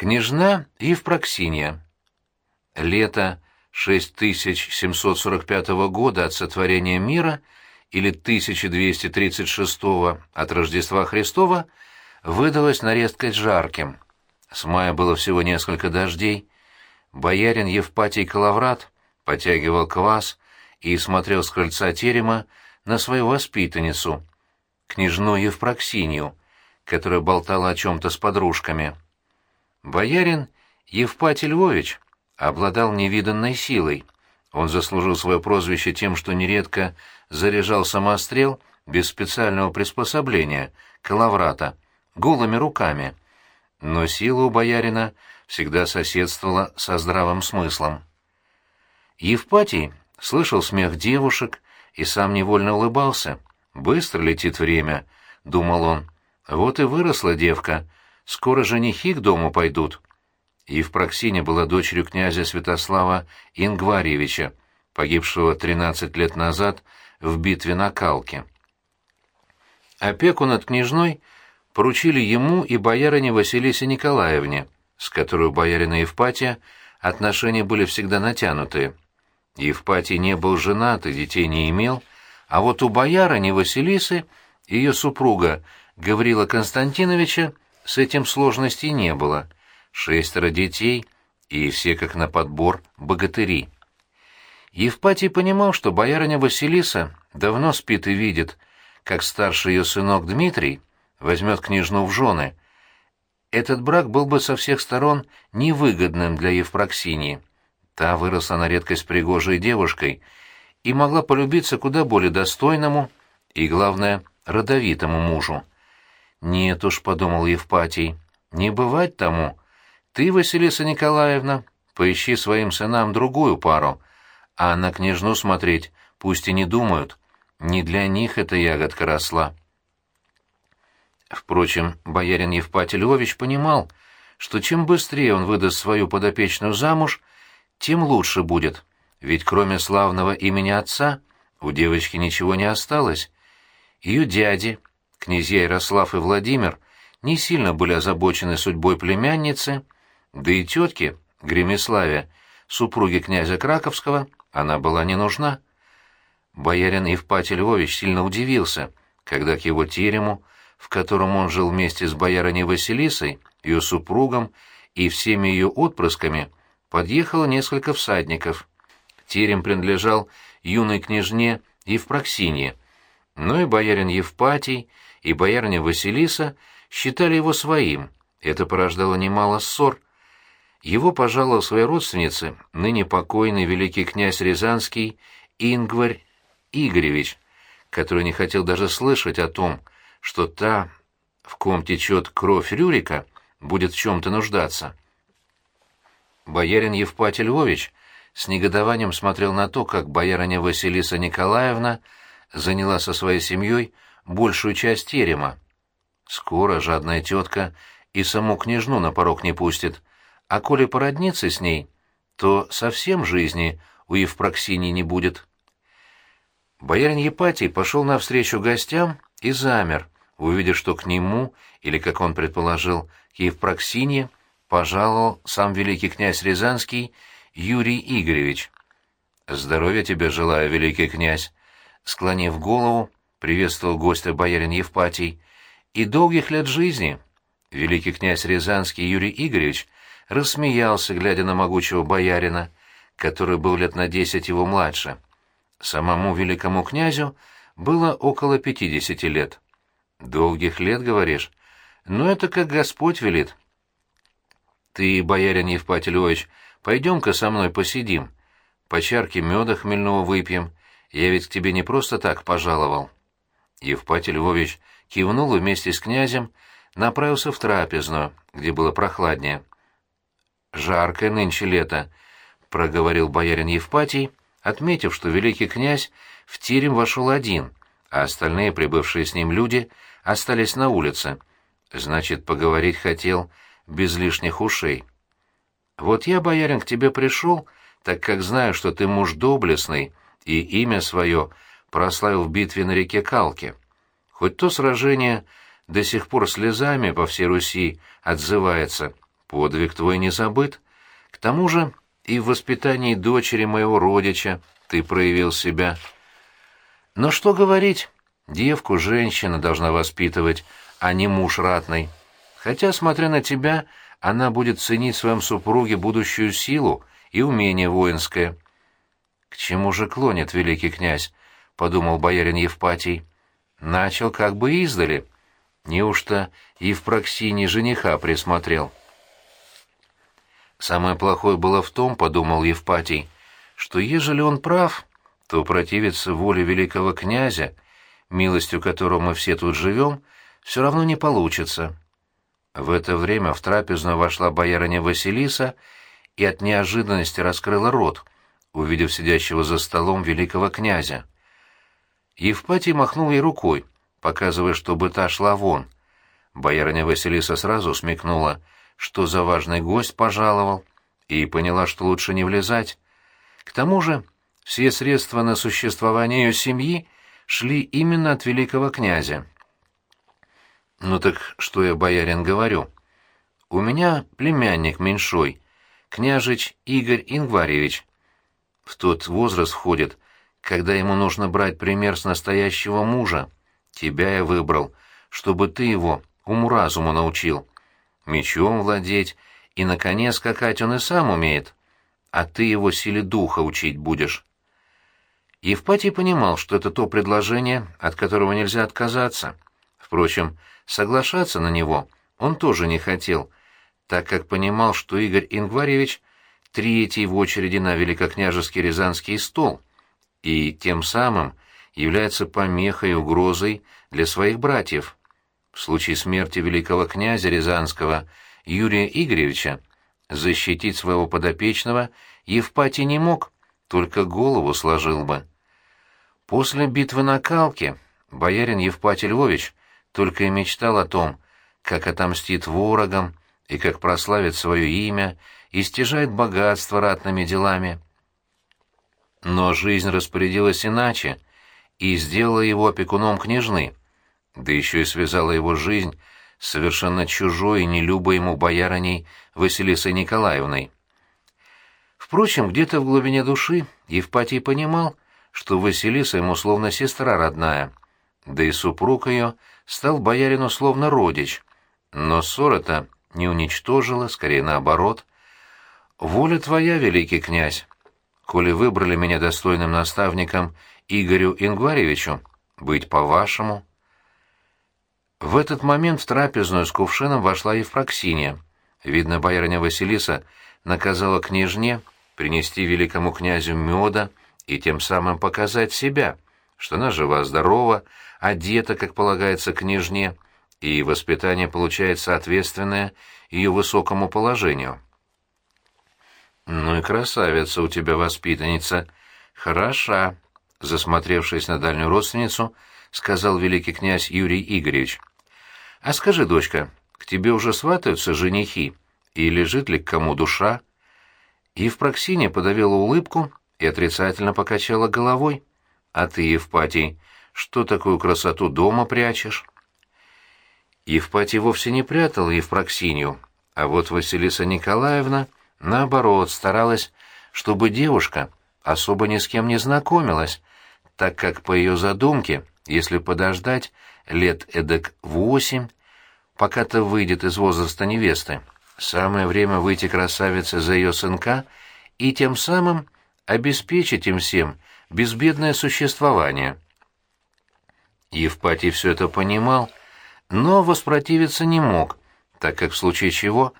Княжна Евпроксинья. Лето 6745 года от сотворения мира или 1236 от Рождества Христова выдалось на редкость жарким. С мая было всего несколько дождей. Боярин Евпатий Коловрат потягивал квас и смотрел с крыльца терема на свою воспитанницу, княжну Евпроксинью, которая болтала о чем-то с подружками. Боярин Евпатий Львович обладал невиданной силой. Он заслужил свое прозвище тем, что нередко заряжал самострел без специального приспособления, калаврата, голыми руками. Но сила у боярина всегда соседствовала со здравым смыслом. Евпатий слышал смех девушек и сам невольно улыбался. «Быстро летит время», — думал он. «Вот и выросла девка. Скоро женихи к дому пойдут». Евпроксиня была дочерью князя Святослава Ингварьевича, погибшего 13 лет назад в битве на Калке. Опеку над княжной поручили ему и боярине Василисе Николаевне, с которой у боярина Евпатия отношения были всегда натянутые. Евпатий не был женат и детей не имел, а вот у боярыни Василисы, ее супруга Гаврила Константиновича, с этим сложностей не было. Шестеро детей, и все как на подбор богатыри. Евпатий понимал, что боярыня Василиса давно спит и видит, как старший ее сынок Дмитрий возьмет княжну в жены. Этот брак был бы со всех сторон невыгодным для Евпроксинии. Та выросла на редкость пригожей девушкой и могла полюбиться куда более достойному и, главное, родовитому мужу. «Нет уж», — подумал Евпатий, — «не бывать тому. Ты, Василиса Николаевна, поищи своим сынам другую пару, а на княжну смотреть пусть и не думают. Не для них эта ягодка росла». Впрочем, боярин Евпатий Львович понимал, что чем быстрее он выдаст свою подопечную замуж, тем лучше будет, ведь кроме славного имени отца у девочки ничего не осталось. Ее дяди, князья Ярослав и Владимир, не сильно были озабочены судьбой племянницы, да и тетке, Гремиславе, супруге князя Краковского, она была не нужна. Боярин Евпатий Львович сильно удивился, когда к его терему, в котором он жил вместе с боярыней Василисой, ее супругом и всеми ее отпрысками, подъехало несколько всадников. Терем принадлежал юной княжне Евпроксинье, но и боярин Евпатий, и боярня Василиса считали его своим. Это порождало немало ссор. Его пожаловал своей родственнице ныне покойный великий князь Рязанский Ингварь Игоревич, который не хотел даже слышать о том, что та, в ком течет кровь Рюрика, будет в чем-то нуждаться. Боярин Евпатий Львович с негодованием смотрел на то, как боярыня Василиса Николаевна заняла со своей семьей большую часть терема. Скоро жадная тетка и саму княжну на порог не пустит, а коли породниться с ней, то совсем жизни у Евпроксинии не будет. Боярин Епатий пошел навстречу гостям и замер, увидев, что к нему, или, как он предположил, к Евпроксине, пожаловал сам великий князь Рязанский Юрий Игоревич. «Здоровья тебе желаю, великий князь!» Склонив голову, приветствовал гостя боярин Евпатий. «И долгих лет жизни!» Великий князь Рязанский Юрий Игоревич рассмеялся, глядя на могучего боярина, который был лет на десять его младше. Самому великому князю было около пятидесяти лет. «Долгих лет, говоришь? Но ну, это как Господь велит», ты, боярин Евпатий Львович, пойдем-ка со мной посидим. По чарке меда хмельного выпьем. Я ведь к тебе не просто так пожаловал. Евпатий Львович кивнул вместе с князем направился в трапезную, где было прохладнее. «Жаркое нынче лето», — проговорил боярин Евпатий, отметив, что великий князь в терем вошел один, а остальные, прибывшие с ним люди, остались на улице. Значит, поговорить хотел без лишних ушей. Вот я, боярин, к тебе пришел, так как знаю, что ты муж доблестный и имя свое прославил в битве на реке Калке. Хоть то сражение до сих пор слезами по всей Руси отзывается, подвиг твой не забыт. К тому же и в воспитании дочери моего родича ты проявил себя. Но что говорить, девку женщина должна воспитывать, а не муж ратный. Хотя, смотря на тебя, она будет ценить в своем супруге будущую силу и умение воинское. «К чему же клонит великий князь?» — подумал боярин Евпатий. «Начал как бы издали. Неужто Проксине жениха присмотрел?» Самое плохое было в том, — подумал Евпатий, — что ежели он прав, то противиться воле великого князя, милостью которого мы все тут живем, все равно не получится. В это время в трапезную вошла боярыня Василиса и от неожиданности раскрыла рот, увидев сидящего за столом великого князя. Евпатий махнул ей рукой, показывая, чтобы та шла вон. Боярыня Василиса сразу смекнула, что за важный гость пожаловал, и поняла, что лучше не влезать. К тому же все средства на существование ее семьи шли именно от великого князя. «Ну так что я, боярин, говорю? У меня племянник меньшой, княжич Игорь Ингваревич. В тот возраст входит, когда ему нужно брать пример с настоящего мужа. Тебя я выбрал, чтобы ты его уму-разуму научил. Мечом владеть и на коне скакать он и сам умеет, а ты его силе духа учить будешь». Евпатий понимал, что это то предложение, от которого нельзя отказаться. Впрочем, Соглашаться на него он тоже не хотел, так как понимал, что Игорь Ингваревич — третий в очереди на великокняжеский Рязанский стол, и тем самым является помехой и угрозой для своих братьев. В случае смерти великого князя Рязанского Юрия Игоревича защитить своего подопечного Евпатий не мог, только голову сложил бы. После битвы на Калке боярин Евпатий Львович только и мечтал о том, как отомстит ворогам и как прославит свое имя и стяжает богатство ратными делами. Но жизнь распорядилась иначе и сделала его опекуном княжны, да еще и связала его жизнь с совершенно чужой и нелюбой ему боярыней Василисой Николаевной. Впрочем, где-то в глубине души Евпатий понимал, что Василиса ему словно сестра родная, да и супруг ее — стал боярину словно родич, но ссора-то не уничтожила, скорее наоборот. «Воля твоя, великий князь, коли выбрали меня достойным наставником Игорю Ингваревичу, быть по-вашему». В этот момент в трапезную с кувшином вошла Евпроксиния. Видно, боярыня Василиса наказала княжне принести великому князю меда и тем самым показать себя, что она жива-здорова, одета, как полагается, княжне, и воспитание получает соответственное ее высокому положению. «Ну и красавица у тебя воспитанница. Хороша», — засмотревшись на дальнюю родственницу, сказал великий князь Юрий Игоревич. «А скажи, дочка, к тебе уже сватаются женихи, и лежит ли к кому душа?» Евпроксиня подавила улыбку и отрицательно покачала головой. «А ты, Евпатий, что такую красоту дома прячешь?» Евпатий вовсе не прятал Евпроксинью, а вот Василиса Николаевна, наоборот, старалась, чтобы девушка особо ни с кем не знакомилась, так как, по ее задумке, если подождать лет эдак восемь, пока-то выйдет из возраста невесты, самое время выйти красавице за ее сынка и тем самым обеспечить им всем безбедное существование. Евпатий все это понимал, но воспротивиться не мог, так как в случае чего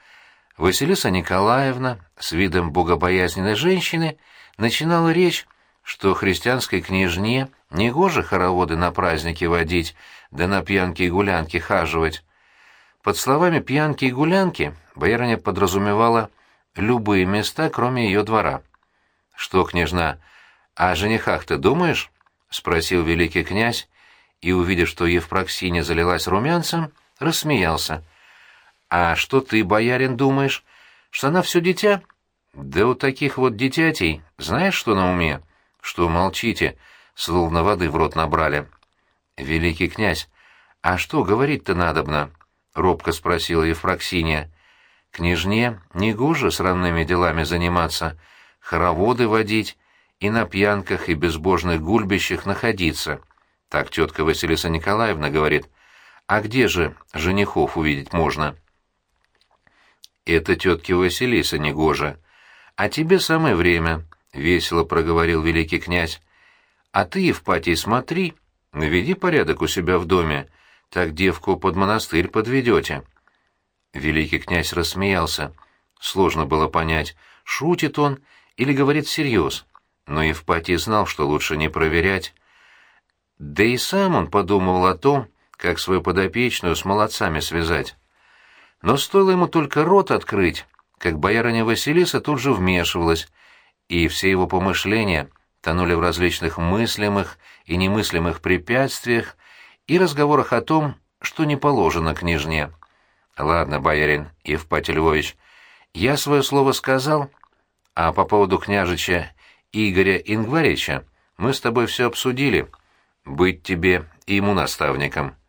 Василиса Николаевна с видом богобоязненной женщины начинала речь, что христианской княжне негоже хороводы на праздники водить, да на пьянки и гулянки хаживать. Под словами «пьянки и гулянки» боярыня подразумевала любые места, кроме ее двора. «Что, княжна, о женихах ты думаешь?» — спросил великий князь, и, увидев, что Евпроксиня залилась румянцем, рассмеялся. «А что ты, боярин, думаешь? Что она все дитя?» «Да у таких вот дитятей знаешь, что на уме? Что молчите, словно воды в рот набрали». «Великий князь, а что говорить-то надобно?» — робко спросила Евпроксиния. Княжне негоже срамными делами заниматься, хороводы водить и на пьянках и безбожных гульбищах находиться. Так тетка Василиса Николаевна говорит. А где же женихов увидеть можно? Это тетке Василиса негоже. А тебе самое время, — весело проговорил великий князь. А ты, Евпатий, смотри, наведи порядок у себя в доме, так девку под монастырь подведете. Великий князь рассмеялся. Сложно было понять, шутит он или говорит всерьез. Но Евпатий знал, что лучше не проверять. Да и сам он подумывал о том, как свою подопечную с молодцами связать. Но стоило ему только рот открыть, как боярыня Василиса тут же вмешивалась, и все его помышления тонули в различных мыслимых и немыслимых препятствиях и разговорах о том, что не положено княжне. «Ладно, боярин Евпатий Львович, я свое слово сказал, а по поводу княжича Игоря Ингварича мы с тобой все обсудили. Быть тебе и ему наставником».